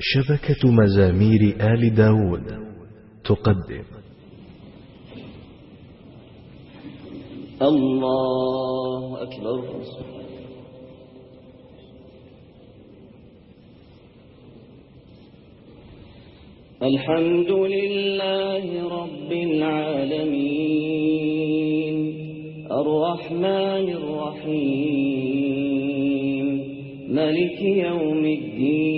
شبكة مزامير آل داود تقدم. الله أكبر. الحمد لله رب العالمين. الرحمن الرحيم. ملك يوم الدين.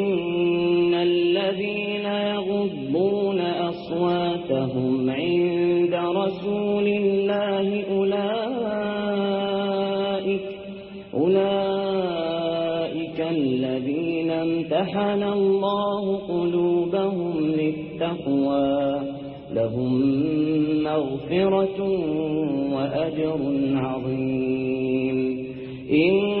الذين امتحن الله قلوبهم للتقوى لهم مغفرة وأجر عظيم. إن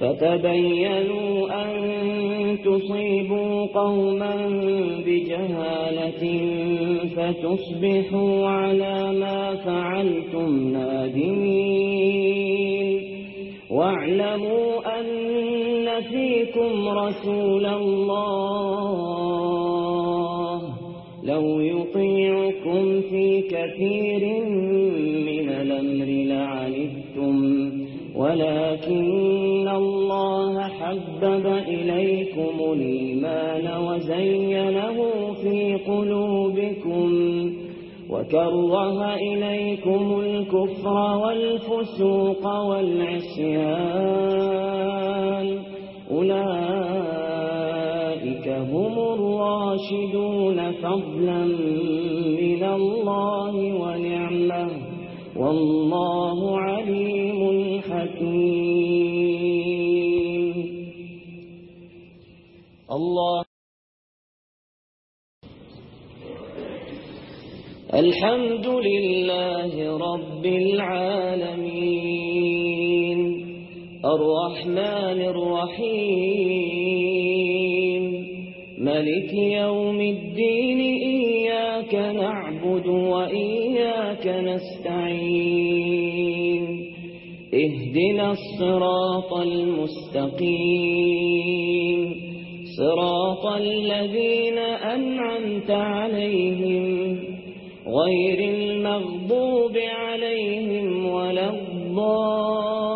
فتبينوا أن تصيبوا قوما بجهالة فتصبحوا على ما فعلتم نادمين. واعلموا أن فيكم رسول الله لو يطيعكم في كثير الإيمان وزينه في قلوبكم وكره إليكم الكفر والفسوق والعسيان أولئك هم الراشدون فضلا من الله ونعمة والله الحمد لله رب العالمين الرحمن الرحيم ملك يوم الدين إياك نعبد وإياك نستعين اهدنا الصراط المستقيم صراط الذين أنعمت عليهم غير المغضوب عليهم ولا الضالين.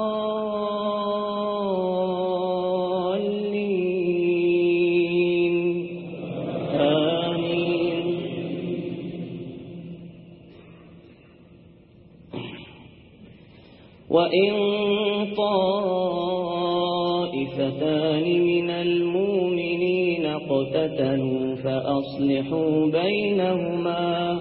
آمين. وإن طائفتان من المؤمنين اقتتلوا فأصلحوا بينهما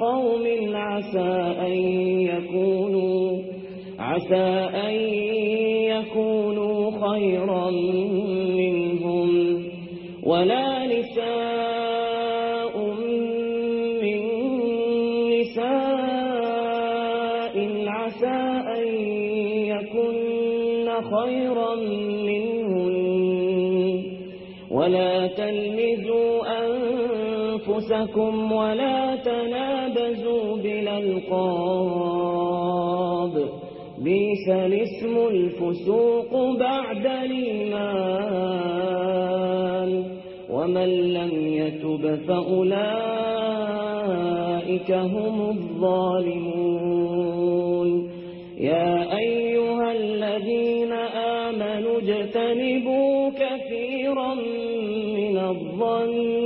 قوم عسى أن يكونوا عسى أن يكونوا خيرا منهم. ولا نساء من نساء عسى أن يكن خيرا منهم ولا تلمزوا أنفسكم ولا تنابزوا بلا القاب بيس الاسم الفسوق بعد الإيمان. ومن لم يتب فأولئك هم الظالمون. يا أيها الذين آمنوا اجتنبوا كثيرا من الظن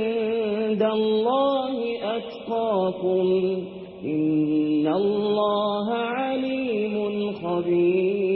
الله أتقاكم إن الله عليم خبير